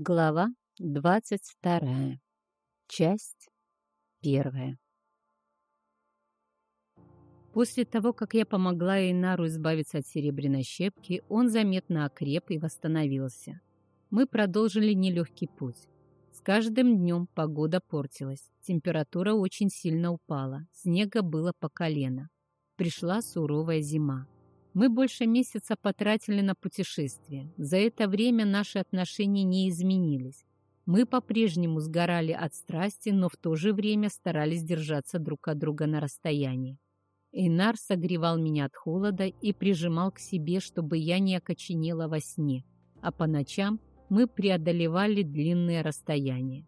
Глава двадцать вторая. Часть первая. После того, как я помогла Эйнару избавиться от серебряной щепки, он заметно окреп и восстановился. Мы продолжили нелегкий путь. С каждым днем погода портилась, температура очень сильно упала, снега было по колено. Пришла суровая зима. Мы больше месяца потратили на путешествие. За это время наши отношения не изменились. Мы по-прежнему сгорали от страсти, но в то же время старались держаться друг от друга на расстоянии. Эйнар согревал меня от холода и прижимал к себе, чтобы я не окоченела во сне, а по ночам мы преодолевали длинные расстояния.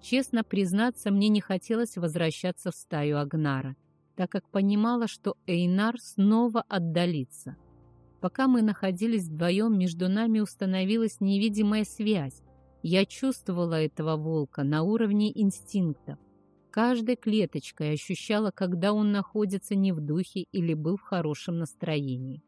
Честно признаться, мне не хотелось возвращаться в стаю Агнара – так как понимала, что Эйнар снова отдалится. Пока мы находились вдвоем, между нами установилась невидимая связь. Я чувствовала этого волка на уровне инстинктов. Каждой клеточкой ощущала, когда он находится не в духе или был в хорошем настроении.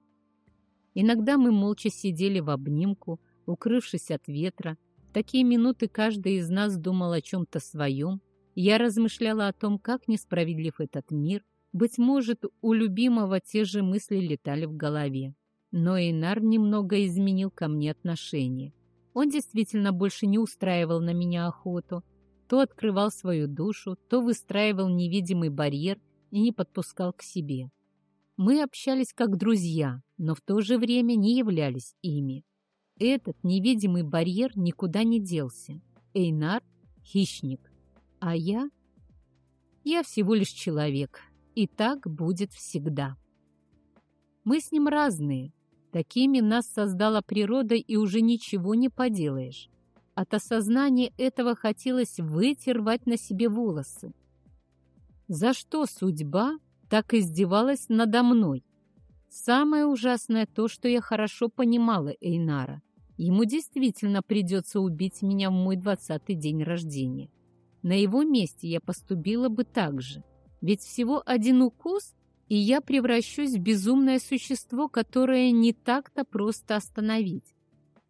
Иногда мы молча сидели в обнимку, укрывшись от ветра. В такие минуты каждый из нас думал о чем-то своем. Я размышляла о том, как несправедлив этот мир, быть может, у любимого те же мысли летали в голове. Но Эйнар немного изменил ко мне отношение. Он действительно больше не устраивал на меня охоту. То открывал свою душу, то выстраивал невидимый барьер и не подпускал к себе. Мы общались как друзья, но в то же время не являлись ими. Этот невидимый барьер никуда не делся. Эйнар — хищник, а я... Я всего лишь человек, и так будет всегда. Мы с ним разные. Такими нас создала природа, и уже ничего не поделаешь. От осознания этого хотелось выйти рвать на себе волосы. За что судьба так издевалась надо мной? Самое ужасное то, что я хорошо понимала Эйнара. Ему действительно придется убить меня в мой двадцатый день рождения. На его месте я поступила бы так же. Ведь всего один укус, и я превращусь в безумное существо, которое не так-то просто остановить.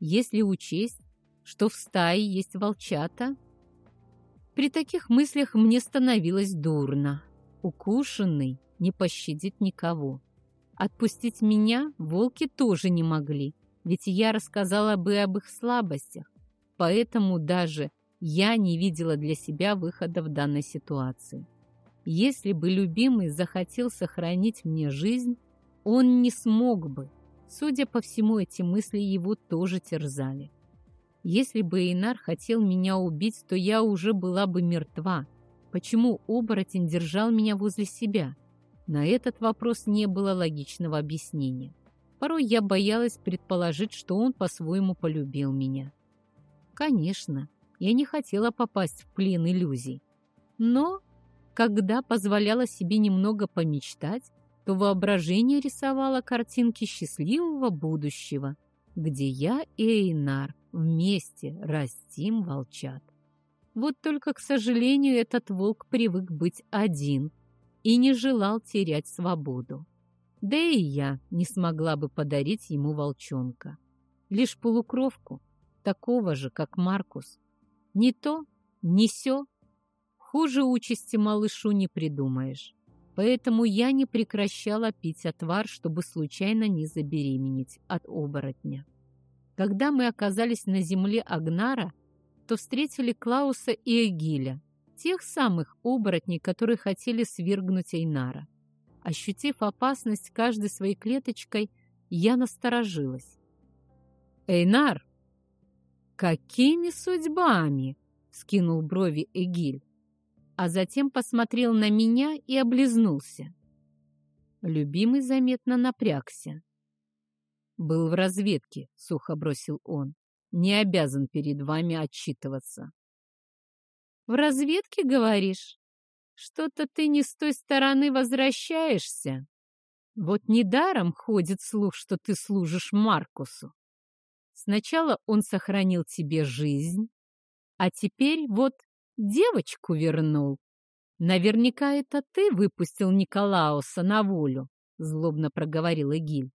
Если учесть, что в стае есть волчата. При таких мыслях мне становилось дурно. Укушенный не пощадит никого. Отпустить меня волки тоже не могли, ведь я рассказала бы об их слабостях, поэтому даже я не видела для себя выхода в данной ситуации. Если бы любимый захотел сохранить мне жизнь, он не смог бы. Судя по всему, эти мысли его тоже терзали. Если бы Эйнар хотел меня убить, то я уже была бы мертва. Почему оборотень держал меня возле себя? На этот вопрос не было логичного объяснения. Порой я боялась предположить, что он по-своему полюбил меня. Конечно, я не хотела попасть в плен иллюзий. Но когда позволяла себе немного помечтать, то воображение рисовало картинки счастливого будущего, где я и Эйнар вместе растим волчат. Вот только, к сожалению, этот волк привык быть один и не желал терять свободу. Да и я не смогла бы подарить ему волчонка. Лишь полукровку, такого же, как Маркус. Не то, не сё, Хуже участи малышу не придумаешь. Поэтому я не прекращала пить отвар, чтобы случайно не забеременеть от оборотня. Когда мы оказались на земле Агнара, то встретили Клауса и Эгиля, тех самых оборотней, которые хотели свергнуть Эйнара. Ощутив опасность каждой своей клеточкой, я насторожилась. «Эйнар, какими судьбами?» — скинул брови Эгиль а затем посмотрел на меня и облизнулся. Любимый заметно напрягся. «Был в разведке», — сухо бросил он. «Не обязан перед вами отчитываться». «В разведке, говоришь? Что-то ты не с той стороны возвращаешься. Вот недаром ходит слух, что ты служишь Маркусу. Сначала он сохранил тебе жизнь, а теперь вот девочку вернул. Наверняка это ты выпустил Николауса на волю, злобно проговорил Эгиль.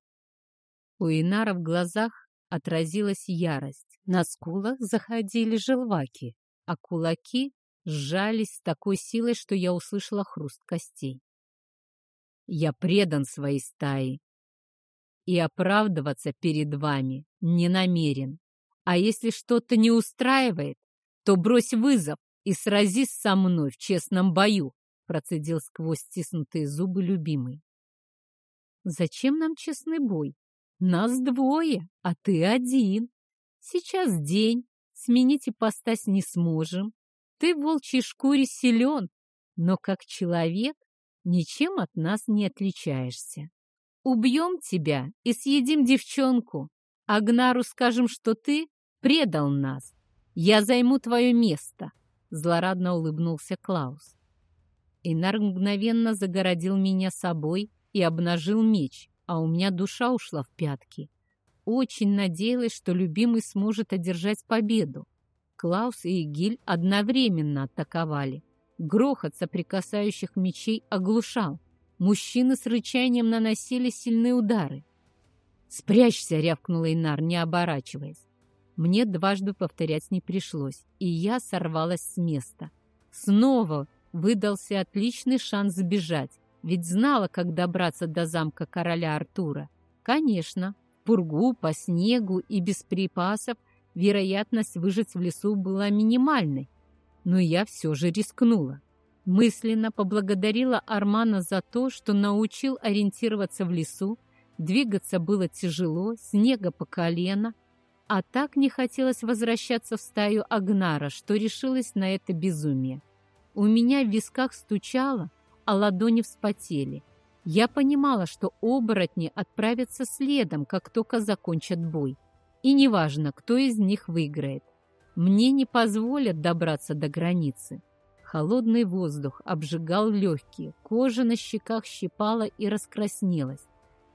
У Инара в глазах отразилась ярость. На скулах заходили желваки, а кулаки сжались с такой силой, что я услышала хруст костей. Я предан своей стае и оправдываться перед вами не намерен. А если что-то не устраивает, то брось вызов и сразись со мной в честном бою, процедил сквозь стиснутые зубы любимый. Зачем нам честный бой? Нас двое, а ты один. Сейчас день, сменить ипостась не сможем. Ты в волчьей шкуре силен, но как человек ничем от нас не отличаешься. Убьем тебя и съедим девчонку. Агнару скажем, что ты предал нас. Я займу твое место, — злорадно улыбнулся Клаус. Инар мгновенно загородил меня собой и обнажил меч, а у меня душа ушла в пятки. Очень надеялась, что любимый сможет одержать победу. Клаус и Игиль одновременно атаковали. Грохот соприкасающих мечей оглушал. Мужчины с рычанием наносили сильные удары. «Спрячься!» — рявкнула Инар, не оборачиваясь. Мне дважды повторять не пришлось, и я сорвалась с места. Снова выдался отличный шанс сбежать, ведь знала, как добраться до замка короля Артура. Конечно, в пургу, по снегу и без припасов вероятность выжить в лесу была минимальной, но я все же рискнула. Мысленно поблагодарила Армана за то, что научил ориентироваться в лесу, двигаться было тяжело, снега по колено, а так не хотелось возвращаться в стаю Агнара, что решилась на это безумие. У меня в висках стучало, а ладони вспотели. Я понимала, что оборотни отправятся следом, как только закончат бой. И неважно, кто из них выиграет. Мне не позволят добраться до границы. Холодный воздух обжигал легкие, кожа на щеках щипала и раскраснелась.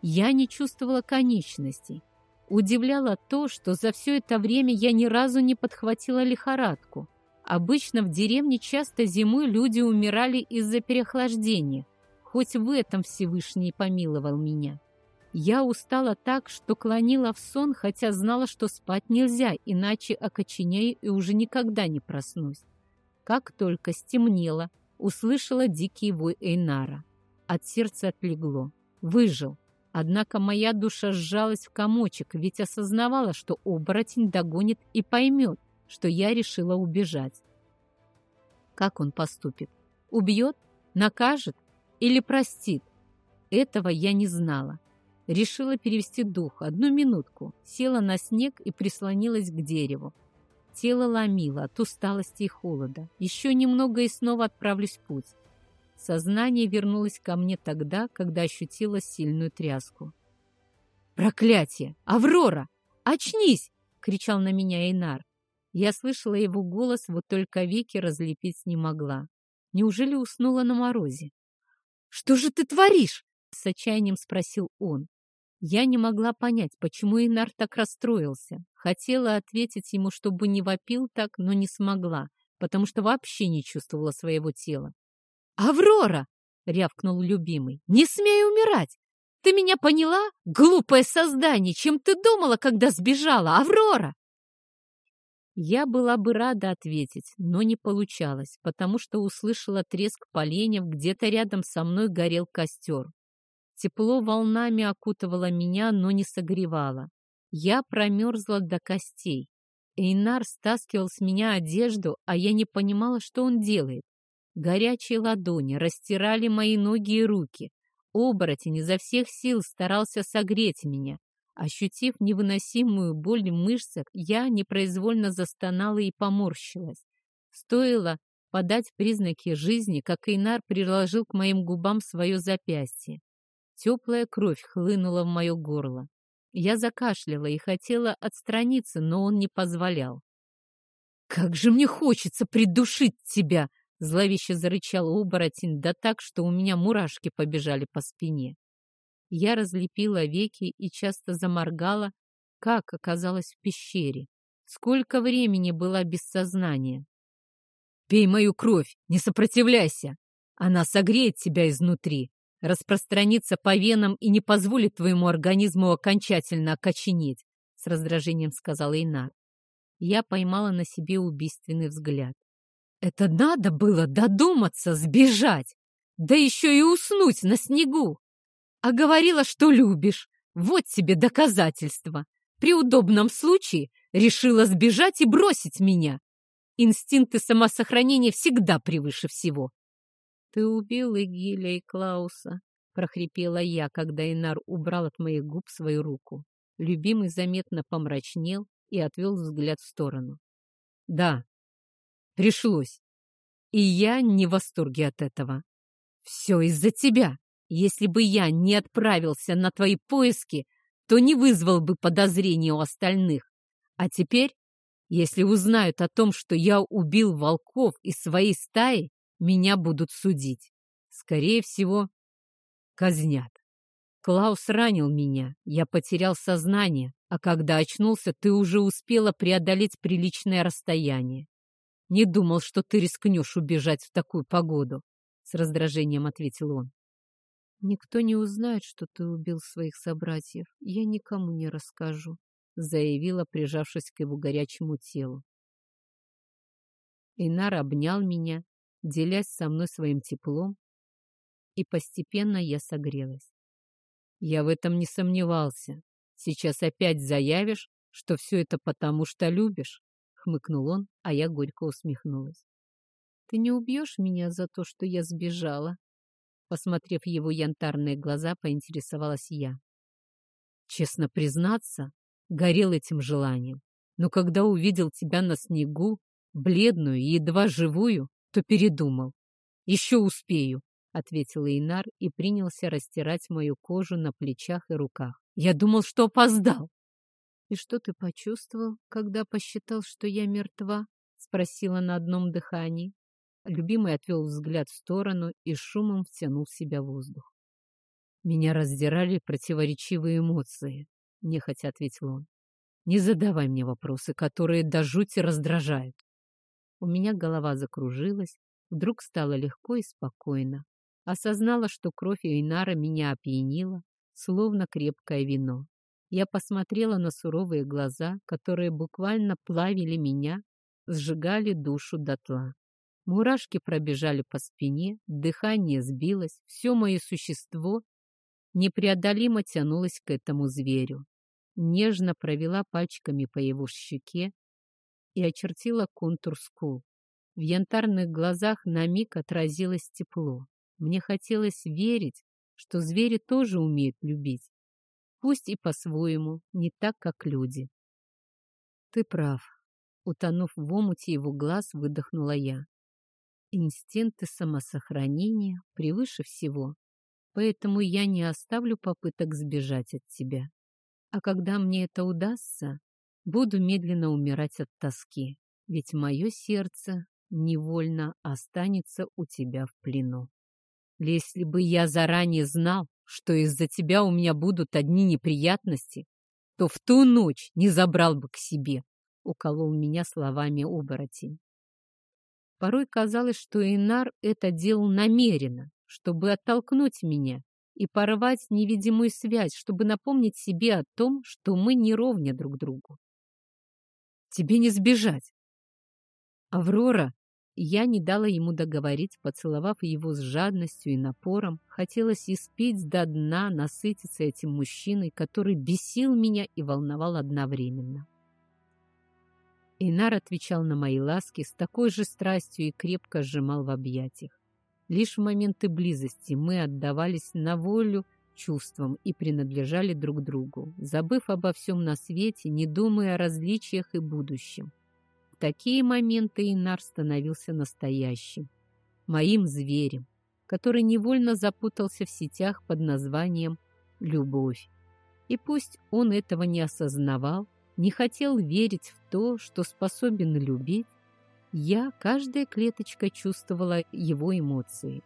Я не чувствовала конечностей. Удивляло то, что за все это время я ни разу не подхватила лихорадку. Обычно в деревне часто зимой люди умирали из-за переохлаждения. Хоть в этом Всевышний помиловал меня. Я устала так, что клонила в сон, хотя знала, что спать нельзя, иначе окоченею и уже никогда не проснусь. Как только стемнело, услышала дикий вой Эйнара. От сердца отлегло. Выжил. Однако моя душа сжалась в комочек, ведь осознавала, что оборотень догонит и поймет, что я решила убежать. Как он поступит? Убьет? Накажет? Или простит? Этого я не знала. Решила перевести дух. Одну минутку. Села на снег и прислонилась к дереву. Тело ломило от усталости и холода. Еще немного и снова отправлюсь в путь. Сознание вернулось ко мне тогда, когда ощутила сильную тряску. «Проклятие! Аврора! Очнись!» — кричал на меня Эйнар. Я слышала его голос, вот только веки разлепить не могла. Неужели уснула на морозе? «Что же ты творишь?» — с отчаянием спросил он. Я не могла понять, почему Инар так расстроился. Хотела ответить ему, чтобы не вопил так, но не смогла, потому что вообще не чувствовала своего тела. «Аврора!» — рявкнул любимый. «Не смей умирать! Ты меня поняла? Глупое создание! Чем ты думала, когда сбежала, Аврора?» Я была бы рада ответить, но не получалось, потому что услышала треск поленьев, где-то рядом со мной горел костер. Тепло волнами окутывало меня, но не согревало. Я промерзла до костей. Эйнар стаскивал с меня одежду, а я не понимала, что он делает. Горячие ладони растирали мои ноги и руки. Оборотень изо всех сил старался согреть меня. Ощутив невыносимую боль в мышцах, я непроизвольно застонала и поморщилась. Стоило подать признаки жизни, как Эйнар приложил к моим губам свое запястье. Теплая кровь хлынула в мое горло. Я закашляла и хотела отстраниться, но он не позволял. «Как же мне хочется придушить тебя!» Зловеще зарычал оборотень, да так, что у меня мурашки побежали по спине. Я разлепила веки и часто заморгала, как оказалась в пещере. Сколько времени была без сознания. «Пей мою кровь, не сопротивляйся! Она согреет тебя изнутри!» распространиться по венам и не позволит твоему организму окончательно окоченеть, с раздражением сказал Эйнар. Я поймала на себе убийственный взгляд. Это надо было додуматься, сбежать, да еще и уснуть на снегу. А говорила, что любишь. Вот тебе доказательство. При удобном случае решила сбежать и бросить меня. Инстинкты самосохранения всегда превыше всего. «Ты убил Игиля и Клауса», — прохрипела я, когда Инар убрал от моих губ свою руку. Любимый заметно помрачнел и отвел взгляд в сторону. «Да, пришлось. И я не в восторге от этого. Все из-за тебя. Если бы я не отправился на твои поиски, то не вызвал бы подозрений у остальных. А теперь, если узнают о том, что я убил волков из своей стаи, меня будут судить. Скорее всего, казнят. Клаус ранил меня, я потерял сознание, а когда очнулся, ты уже успела преодолеть приличное расстояние. Не думал, что ты рискнешь убежать в такую погоду, — с раздражением ответил он. «Никто не узнает, что ты убил своих собратьев. Я никому не расскажу», — заявила, прижавшись к его горячему телу. Инар обнял меня, делясь со мной своим теплом, и постепенно я согрелась. Я в этом не сомневался. Сейчас опять заявишь, что все это потому, что любишь, — хмыкнул он, а я горько усмехнулась. Ты не убьешь меня за то, что я сбежала? Посмотрев его янтарные глаза, поинтересовалась я. Честно признаться, горел этим желанием. Но когда увидел тебя на снегу, бледную и едва живую, то передумал. Еще успею, — ответил Инар и принялся растирать мою кожу на плечах и руках. Я думал, что опоздал. «И что ты почувствовал, когда посчитал, что я мертва?» — спросила на одном дыхании. Любимый отвел взгляд в сторону и шумом втянул в себя воздух. «Меня раздирали противоречивые эмоции», — нехотя ответил он. «Не задавай мне вопросы, которые до жути раздражают». У меня голова закружилась, вдруг стало легко и спокойно. Осознала, что кровь Эйнара меня опьянила, словно крепкое вино. Я посмотрела на суровые глаза, которые буквально плавили меня, сжигали душу дотла. Мурашки пробежали по спине, дыхание сбилось, все мое существо непреодолимо тянулось к этому зверю. Нежно провела пальчиками по его щеке и очертила контур скул. В янтарных глазах на миг отразилось тепло. Мне хотелось верить, что звери тоже умеют любить. Пусть и по-своему, не так, как люди. Ты прав. Утонув в омуте его глаз, выдохнула я. Инстинкты самосохранения превыше всего, поэтому я не оставлю попыток сбежать от тебя. А когда мне это удастся, буду медленно умирать от тоски, ведь мое сердце невольно останется у тебя в плену. Если бы я заранее знал, что из-за тебя у меня будут одни неприятности, то в ту ночь не забрал бы к себе, — уколол меня словами оборотень. Порой казалось, что Инар это делал намеренно, чтобы оттолкнуть меня и порвать невидимую связь, чтобы напомнить себе о том, что мы не ровня друг другу. Тебе не сбежать. Аврора, я не дала ему договорить, поцеловав его с жадностью и напором. Хотелось испить до дна, насытиться этим мужчиной, который бесил меня и волновал одновременно. Инар отвечал на мои ласки с такой же страстью и крепко сжимал в объятиях. Лишь в моменты близости мы отдавались на волю чувствам и принадлежали друг другу, забыв обо всем на свете, не думая о различиях и будущем. Такие моменты Инар становился настоящим, моим зверем, который невольно запутался в сетях под названием «любовь». И пусть он этого не осознавал, не хотел верить в то, что способен любить, я каждая клеточка чувствовала его эмоции.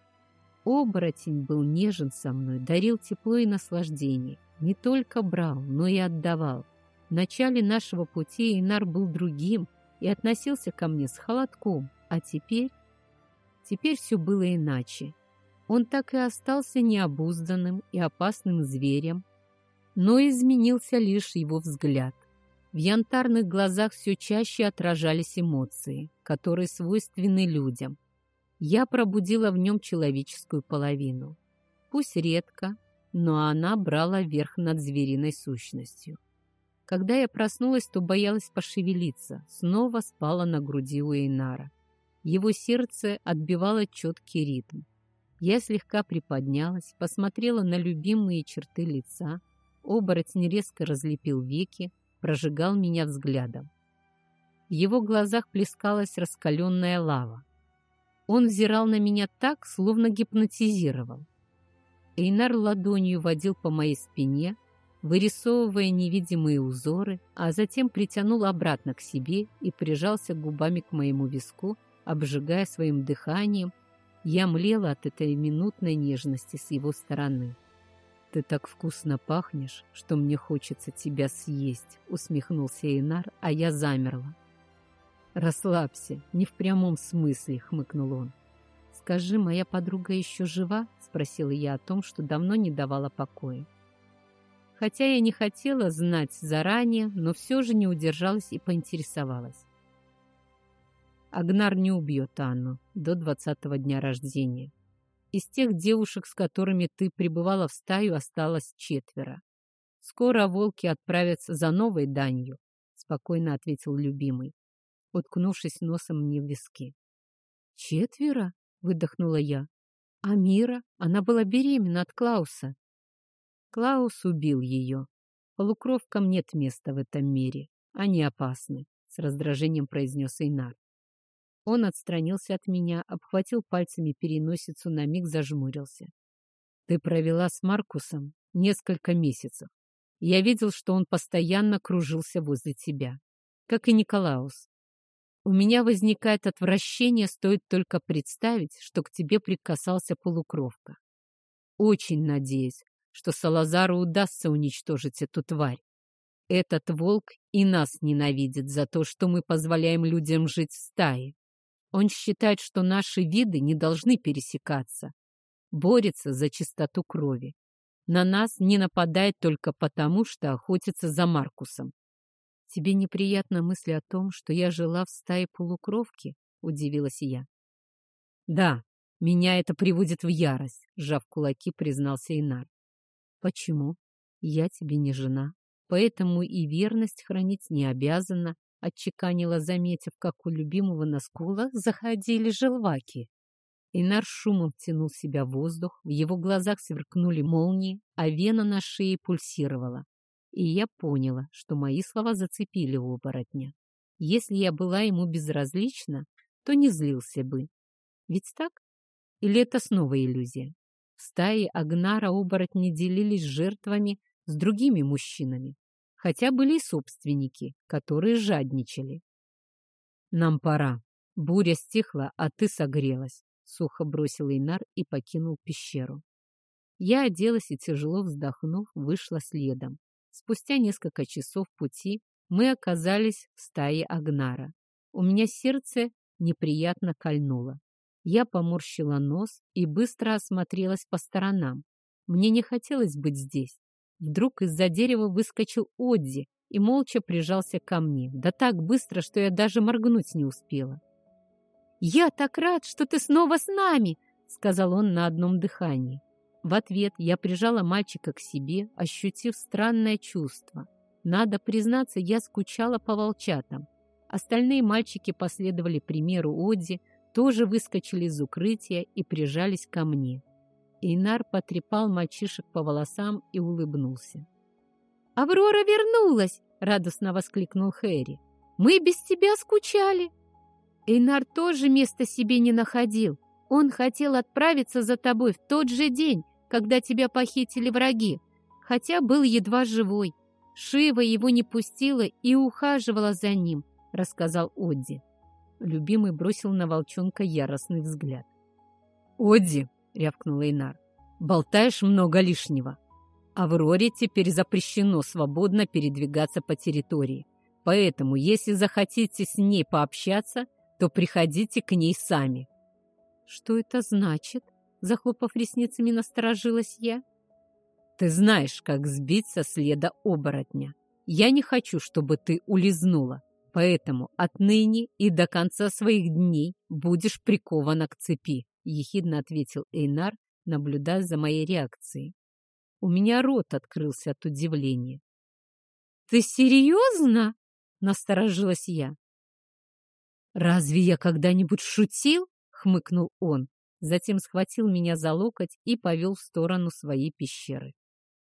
Оборотень был нежен со мной, дарил тепло и наслаждение. Не только брал, но и отдавал. В начале нашего пути Инар был другим и относился ко мне с холодком, а теперь... Теперь все было иначе. Он так и остался необузданным и опасным зверем, но изменился лишь его взгляд. В янтарных глазах все чаще отражались эмоции, которые свойственны людям. Я пробудила в нем человеческую половину. Пусть редко, но она брала верх над звериной сущностью. Когда я проснулась, то боялась пошевелиться, снова спала на груди у Эйнара. Его сердце отбивало четкий ритм. Я слегка приподнялась, посмотрела на любимые черты лица. Оборотень резко разлепил веки, прожигал меня взглядом. В его глазах плескалась раскаленная лава. Он взирал на меня так, словно гипнотизировал. Эйнар ладонью водил по моей спине, вырисовывая невидимые узоры, а затем притянул обратно к себе и прижался губами к моему виску, обжигая своим дыханием. Я млела от этой минутной нежности с его стороны. «Ты так вкусно пахнешь, что мне хочется тебя съесть», — усмехнулся Эйнар, а я замерла. «Расслабься, не в прямом смысле», — хмыкнул он. «Скажи, моя подруга еще жива?» — спросила я о том, что давно не давала покоя. Хотя я не хотела знать заранее, но все же не удержалась и поинтересовалась. Агнар не убьет Анну до двадцатого дня рождения. Из тех девушек, с которыми ты пребывала в стаю, осталось четверо. Скоро волки отправятся за новой данью, спокойно ответил любимый, уткнувшись носом мне в виски. Четверо? выдохнула я. А Мира? Она была беременна от Клауса. Клаус убил ее. Полукровкам нет места в этом мире. Они опасны, с раздражением произнес Эйнар. Он отстранился от меня, обхватил пальцами переносицу, на миг зажмурился. «Ты провела с Маркусом несколько месяцев. Я видел, что он постоянно кружился возле тебя, как и Николаус. У меня возникает отвращение, стоит только представить, что к тебе прикасался полукровка. Очень надеюсь, что Салазару удастся уничтожить эту тварь. Этот волк и нас ненавидит за то, что мы позволяем людям жить в стае. Он считает, что наши виды не должны пересекаться. Борется за чистоту крови. На нас не нападает только потому, что охотится за Маркусом. Тебе неприятна мысль о том, что я жила в стае полукровки? Удивилась я. Да, меня это приводит в ярость, сжав кулаки, признался Инар. Почему? Я тебе не жена, поэтому и верность хранить не обязана, отчеканила, заметив, как у любимого на скулах заходили желваки. Инар шумом втянул в себя воздух, в его глазах сверкнули молнии, а вена на шее пульсировала. И я поняла, что мои слова зацепили оборотня. Если я была ему безразлична, то не злился бы. Ведь так? Или это снова иллюзия? В стае Агнара оборотни делились жертвами с другими мужчинами хотя были и собственники, которые жадничали. «Нам пора. Буря стихла, а ты согрелась», — сухо бросил Инар и покинул пещеру. Я оделась и, тяжело вздохнув, вышла следом. Спустя несколько часов пути мы оказались в стае Агнара. У меня сердце неприятно кольнуло. Я поморщила нос и быстро осмотрелась по сторонам. Мне не хотелось быть здесь. Вдруг из-за дерева выскочил Одди и молча прижался ко мне, да так быстро, что я даже моргнуть не успела. «Я так рад, что ты снова с нами!» — сказал он на одном дыхании. В ответ я прижала мальчика к себе, ощутив странное чувство. Надо признаться, я скучала по волчатам. Остальные мальчики последовали примеру Одди, тоже выскочили из укрытия и прижались ко мне. Инар потрепал мальчишек по волосам и улыбнулся. «Аврора вернулась!» — радостно воскликнул Хэри. «Мы без тебя скучали!» Эйнар тоже места себе не находил. Он хотел отправиться за тобой в тот же день, когда тебя похитили враги, хотя был едва живой. Шива его не пустила и ухаживала за ним, рассказал Одди. Любимый бросил на волчонка яростный взгляд. «Одди, — рявкнул Эйнар. «Болтаешь много лишнего. Авроре теперь запрещено свободно передвигаться по территории. Поэтому, если захотите с ней пообщаться, то приходите к ней сами». «Что это значит?» — захлопав ресницами, насторожилась я. «Ты знаешь, как сбить со следа оборотня. Я не хочу, чтобы ты улизнула, поэтому отныне и до конца своих дней будешь прикована к цепи», — ехидно ответил Эйнар, наблюдая за моей реакцией. У меня рот открылся от удивления. «Ты серьезно?» — насторожилась я. «Разве я когда-нибудь шутил?» — хмыкнул он. Затем схватил меня за локоть и повел в сторону своей пещеры.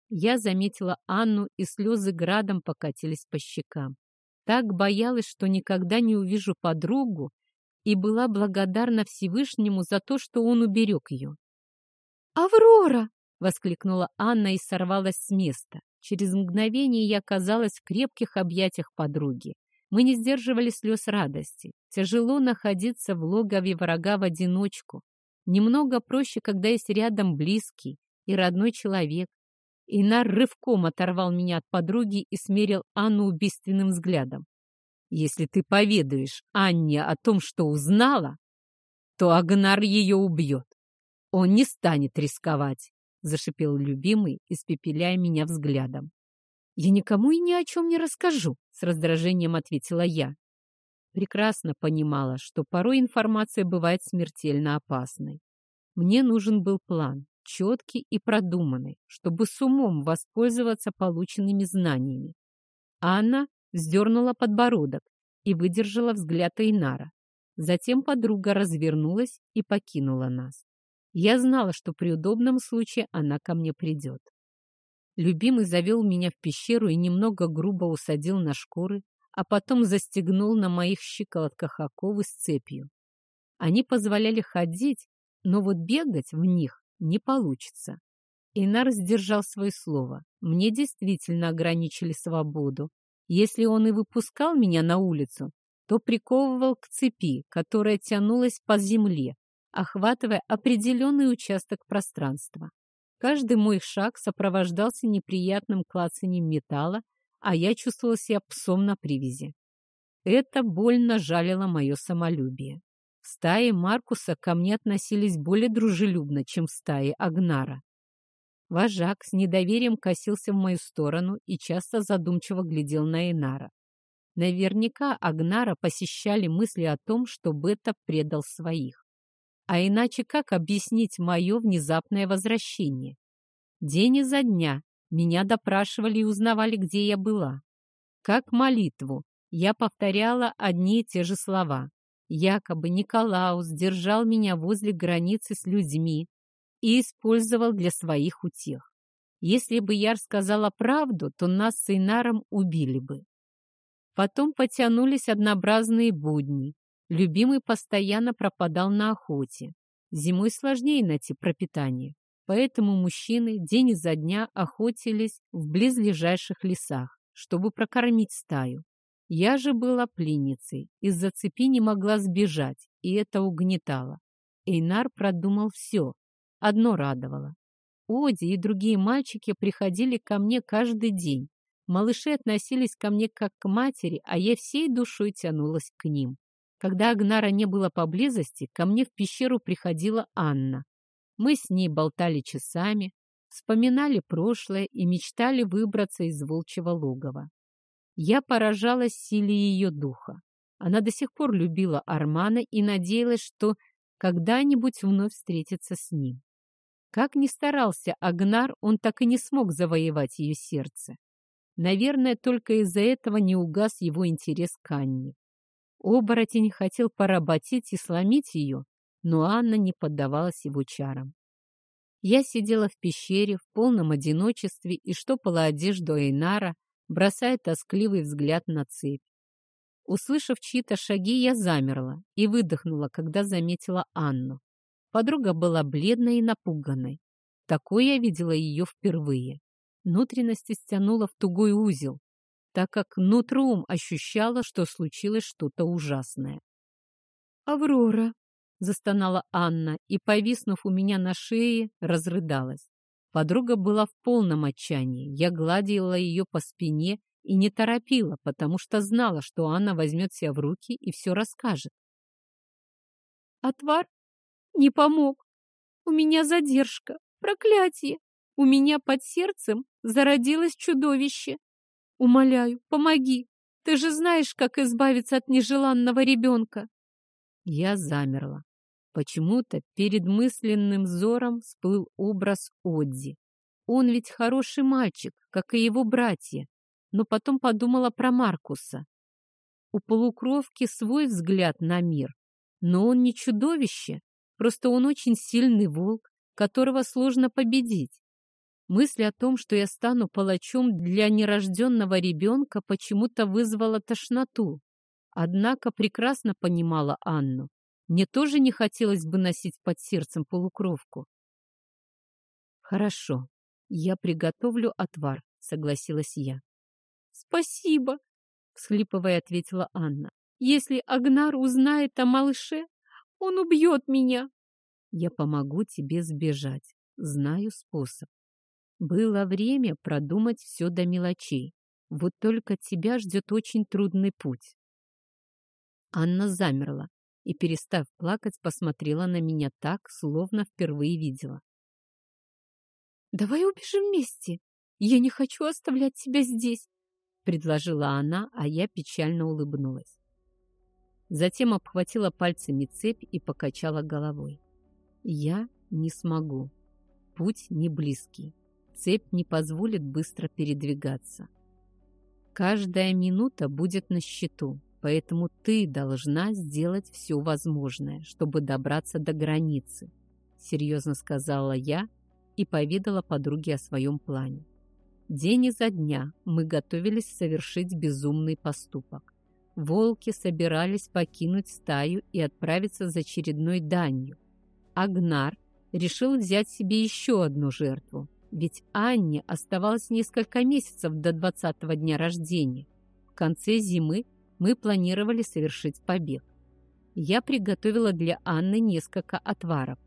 Я заметила Анну, и слезы градом покатились по щекам. Так боялась, что никогда не увижу подругу, и была благодарна Всевышнему за то, что он уберег ее. «Аврора!» — воскликнула Анна и сорвалась с места. Через мгновение я оказалась в крепких объятиях подруги. Мы не сдерживали слез радости. Тяжело находиться в логове врага в одиночку. Немного проще, когда есть рядом близкий и родной человек. Инар рывком оторвал меня от подруги и смерил Анну убийственным взглядом. «Если ты поведаешь Анне о том, что узнала, то Агнар ее убьет. Он не станет рисковать. — зашипел любимый, испепеляя меня взглядом. «Я никому и ни о чем не расскажу», — с раздражением ответила я. Прекрасно понимала, что порой информация бывает смертельно опасной. Мне нужен был план, четкий и продуманный, чтобы с умом воспользоваться полученными знаниями. Анна вздернула подбородок и выдержала взгляд Эйнара. Затем подруга развернулась и покинула нас. Я знала, что при удобном случае она ко мне придет. Любимый завел меня в пещеру и немного грубо усадил на шкуры, а потом застегнул на моих щиколотках оковы с цепью. Они позволяли ходить, но вот бегать в них не получится. Инар сдержал свое слово. Мне действительно ограничили свободу. Если он и выпускал меня на улицу, то приковывал к цепи, которая тянулась по земле, охватывая определенный участок пространства. Каждый мой шаг сопровождался неприятным клацанием металла, а я чувствовала себя псом на привязи. Это больно жалило мое самолюбие. В Маркуса ко мне относились более дружелюбно, чем в стае Агнара. Вожак с недоверием косился в мою сторону и часто задумчиво глядел на Инара. Наверняка Агнара посещали мысли о том, что Бета предал своих. А иначе как объяснить мое внезапное возвращение? День изо дня меня допрашивали и узнавали, где я была. Как молитву я повторяла одни и те же слова. Якобы Николаус держал меня возле границы с людьми и использовал для своих утех. Если бы я рассказала правду, то нас с Инаром убили бы. Потом потянулись однообразные будни. Любимый постоянно пропадал на охоте. Зимой сложнее найти пропитание, поэтому мужчины день изо дня охотились в близлежащих лесах, чтобы прокормить стаю. Я же была пленницей, из-за цепи не могла сбежать, и это угнетало. Эйнар продумал все. Одно радовало. Оди и другие мальчики приходили ко мне каждый день. Малыши относились ко мне как к матери, а я всей душой тянулась к ним. Когда Агнара не было поблизости, ко мне в пещеру приходила Анна. Мы с ней болтали часами, вспоминали прошлое и мечтали выбраться из волчьего логова. Я поражалась силе ее духа. Она до сих пор любила Армана и надеялась, что когда-нибудь вновь встретится с ним. Как ни старался Агнар, он так и не смог завоевать ее сердце. Наверное, только из-за этого не угас его интерес к Анне. Оборотень хотел поработить и сломить ее, но Анна не поддавалась его чарам. Я сидела в пещере в полном одиночестве и штопала одежду Эйнара, бросая тоскливый взгляд на цепь. Услышав чьи-то шаги, я замерла и выдохнула, когда заметила Анну. Подруга была бледной и напуганной. Такой я видела ее впервые. Внутренности стянула в тугой узел, так как нутром ощущала, что случилось что-то ужасное. «Аврора!» — застонала Анна и, повиснув у меня на шее, разрыдалась. Подруга была в полном отчаянии. Я гладила ее по спине и не торопила, потому что знала, что Анна возьмет себя в руки и все расскажет. «Отвар не помог. У меня задержка. Проклятие! У меня под сердцем зародилось чудовище. Умоляю, помоги! Ты же знаешь, как избавиться от нежеланного ребенка!» Я замерла. Почему-то перед мысленным взором всплыл образ Одди. Он ведь хороший мальчик, как и его братья. Но потом подумала про Маркуса. У полукровки свой взгляд на мир. Но он не чудовище, просто он очень сильный волк, которого сложно победить. Мысль о том, что я стану палачом для нерожденного ребенка, почему-то вызвала тошноту. Однако прекрасно понимала Анну. Мне тоже не хотелось бы носить под сердцем полукровку. «Хорошо, я приготовлю отвар», — согласилась я. «Спасибо», — всхлипывая ответила Анна. «Если Агнар узнает о малыше, он убьет меня». «Я помогу тебе сбежать. Знаю способ. Было время продумать все до мелочей. Вот только тебя ждет очень трудный путь». Анна замерла, и, перестав плакать, посмотрела на меня так, словно впервые видела. «Давай убежим вместе. Я не хочу оставлять тебя здесь», — предложила она, а я печально улыбнулась. Затем обхватила пальцами цепь и покачала головой. «Я не смогу. Путь не близкий. Цепь не позволит быстро передвигаться. Каждая минута будет на счету. Поэтому ты должна сделать все возможное, чтобы добраться до границы, серьезно сказала я и поведала подруге о своем плане. День изо дня мы готовились совершить безумный поступок. Волки собирались покинуть стаю и отправиться за очередной данью. Агнар решил взять себе еще одну жертву, ведь Анне оставалось несколько месяцев до 20 дня рождения. В конце зимы мы планировали совершить побег. Я приготовила для Анны несколько отваров,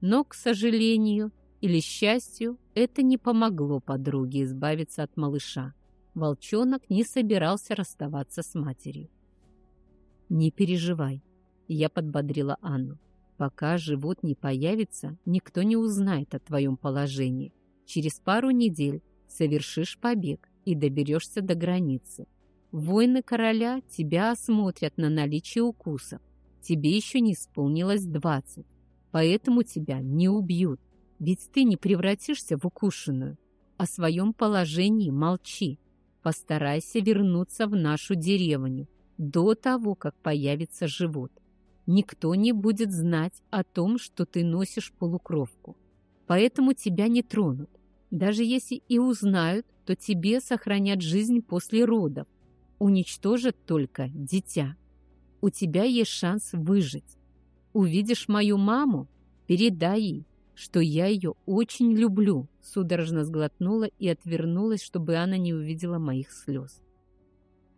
но, к сожалению или счастью, это не помогло подруге избавиться от малыша. Волчонок не собирался расставаться с матерью. «Не переживай», — я подбодрила Анну. «Пока живот не появится, никто не узнает о твоем положении. Через пару недель совершишь побег и доберешься до границы. Воины короля тебя осмотрят на наличие укусов. Тебе еще не исполнилось двадцать, поэтому тебя не убьют, ведь ты не превратишься в укушенную. О своем положении молчи. Постарайся вернуться в нашу деревню до того, как появится живот. Никто не будет знать о том, что ты носишь полукровку. Поэтому тебя не тронут. Даже если и узнают, то тебе сохранят жизнь после родов уничтожит только дитя. У тебя есть шанс выжить. Увидишь мою маму, передай ей, что я ее очень люблю», судорожно сглотнула и отвернулась, чтобы она не увидела моих слез.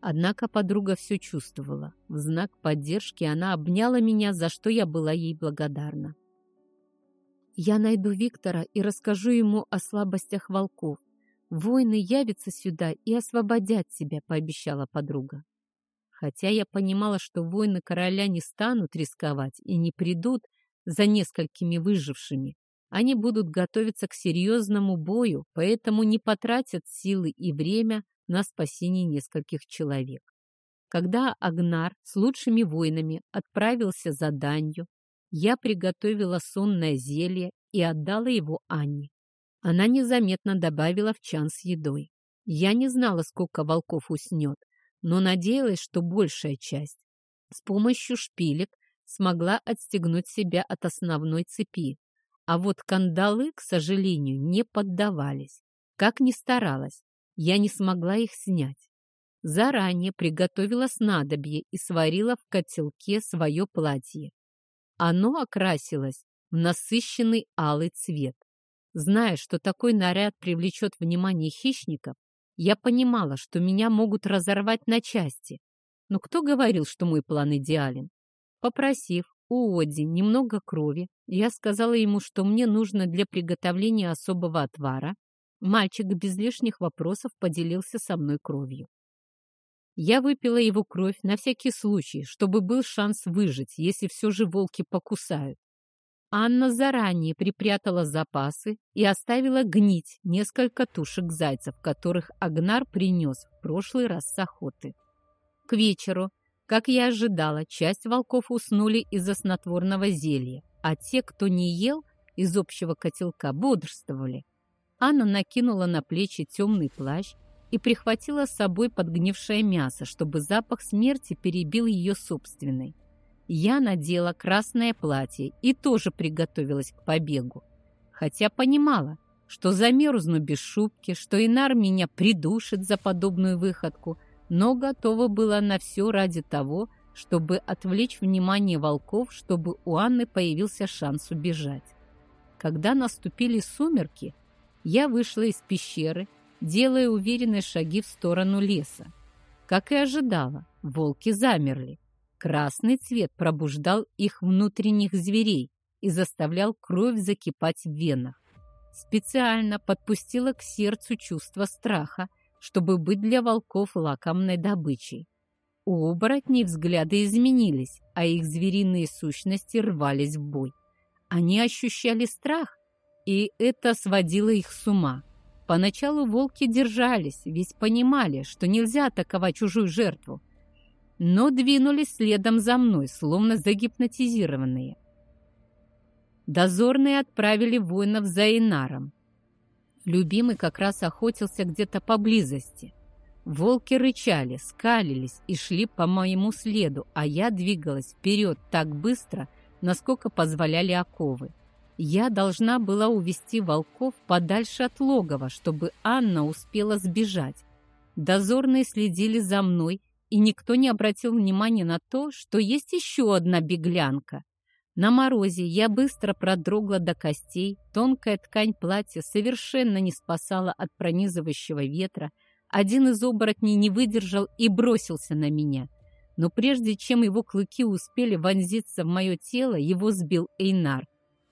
Однако подруга все чувствовала. В знак поддержки она обняла меня, за что я была ей благодарна. «Я найду Виктора и расскажу ему о слабостях волков. Воины явятся сюда и освободят тебя, пообещала подруга. Хотя я понимала, что воины короля не станут рисковать и не придут за несколькими выжившими. Они будут готовиться к серьезному бою, поэтому не потратят силы и время на спасение нескольких человек. Когда Агнар с лучшими воинами отправился за данью, я приготовила сонное зелье и отдала его Анне. Она незаметно добавила в чан с едой. Я не знала, сколько волков уснет, но надеялась, что большая часть. С помощью шпилек смогла отстегнуть себя от основной цепи. А вот кандалы, к сожалению, не поддавались. Как ни старалась, я не смогла их снять. Заранее приготовила снадобье и сварила в котелке свое платье. Оно окрасилось в насыщенный алый цвет. Зная, что такой наряд привлечет внимание хищников, я понимала, что меня могут разорвать на части. Но кто говорил, что мой план идеален? Попросив у Оди немного крови, я сказала ему, что мне нужно для приготовления особого отвара. Мальчик без лишних вопросов поделился со мной кровью. Я выпила его кровь на всякий случай, чтобы был шанс выжить, если все же волки покусают. Анна заранее припрятала запасы и оставила гнить несколько тушек зайцев, которых Агнар принес в прошлый раз с охоты. К вечеру, как я ожидала, часть волков уснули из-за снотворного зелья, а те, кто не ел, из общего котелка бодрствовали. Анна накинула на плечи темный плащ и прихватила с собой подгнившее мясо, чтобы запах смерти перебил ее собственный. Я надела красное платье и тоже приготовилась к побегу. Хотя понимала, что замерзну без шубки, что Инар меня придушит за подобную выходку, но готова была на все ради того, чтобы отвлечь внимание волков, чтобы у Анны появился шанс убежать. Когда наступили сумерки, я вышла из пещеры, делая уверенные шаги в сторону леса. Как и ожидала, волки замерли. Красный цвет пробуждал их внутренних зверей и заставлял кровь закипать в венах. Специально подпустила к сердцу чувство страха, чтобы быть для волков лакомной добычей. У оборотней взгляды изменились, а их звериные сущности рвались в бой. Они ощущали страх, и это сводило их с ума. Поначалу волки держались, ведь понимали, что нельзя атаковать чужую жертву, но двинулись следом за мной, словно загипнотизированные. Дозорные отправили воинов за Инаром. Любимый как раз охотился где-то поблизости. Волки рычали, скалились и шли по моему следу, а я двигалась вперед так быстро, насколько позволяли оковы. Я должна была увести волков подальше от логова, чтобы Анна успела сбежать. Дозорные следили за мной, и никто не обратил внимания на то, что есть еще одна беглянка. На морозе я быстро продрогла до костей, тонкая ткань платья совершенно не спасала от пронизывающего ветра. Один из оборотней не выдержал и бросился на меня. Но прежде чем его клыки успели вонзиться в мое тело, его сбил Эйнар.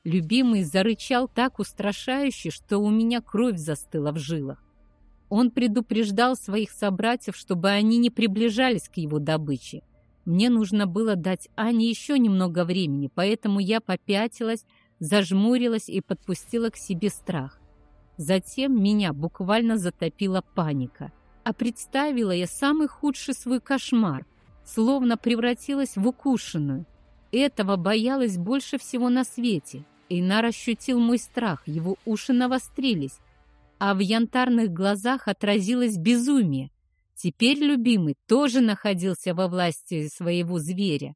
Любимый зарычал так устрашающе, что у меня кровь застыла в жилах. Он предупреждал своих собратьев, чтобы они не приближались к его добыче. Мне нужно было дать Ане еще немного времени, поэтому я попятилась, зажмурилась и подпустила к себе страх. Затем меня буквально затопила паника. А представила я самый худший свой кошмар, словно превратилась в укушенную. Этого боялась больше всего на свете. Эйнар ощутил мой страх, его уши навострились, а в янтарных глазах отразилось безумие. Теперь любимый тоже находился во власти своего зверя.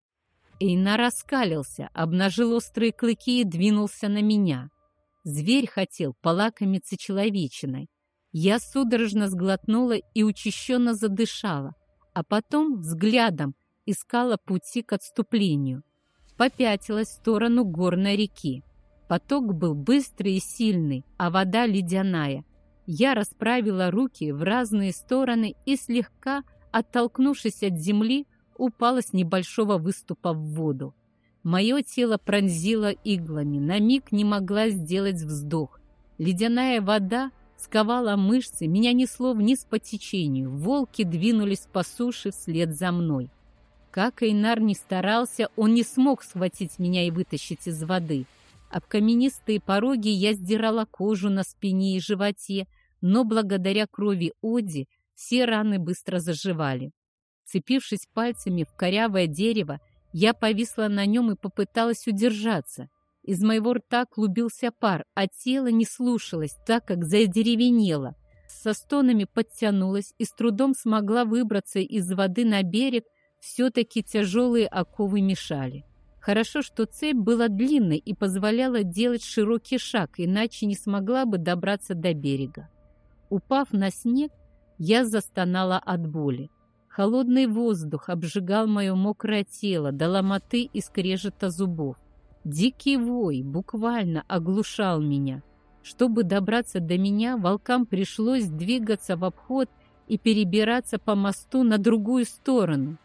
Эйна раскалился, обнажил острые клыки и двинулся на меня. Зверь хотел полакомиться человечиной. Я судорожно сглотнула и учащенно задышала, а потом взглядом искала пути к отступлению. Попятилась в сторону горной реки. Поток был быстрый и сильный, а вода ледяная. Я расправила руки в разные стороны и слегка, оттолкнувшись от земли, упала с небольшого выступа в воду. Мое тело пронзило иглами, на миг не могла сделать вздох. Ледяная вода сковала мышцы, меня несло вниз по течению. Волки двинулись по суше вслед за мной. Как Эйнар не старался, он не смог схватить меня и вытащить из воды. Об каменистые пороги я сдирала кожу на спине и животе, но благодаря крови Оди все раны быстро заживали. Цепившись пальцами в корявое дерево, я повисла на нем и попыталась удержаться. Из моего рта клубился пар, а тело не слушалось, так как задеревенело. Со стонами подтянулась и с трудом смогла выбраться из воды на берег, все-таки тяжелые оковы мешали. Хорошо, что цепь была длинной и позволяла делать широкий шаг, иначе не смогла бы добраться до берега. Упав на снег, я застонала от боли. Холодный воздух обжигал мое мокрое тело до ломоты и скрежета зубов. Дикий вой буквально оглушал меня. Чтобы добраться до меня, волкам пришлось двигаться в обход и перебираться по мосту на другую сторону.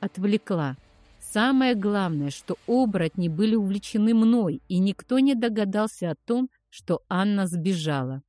Отвлекла. Самое главное, что оборотни были увлечены мной, и никто не догадался о том, что Анна сбежала.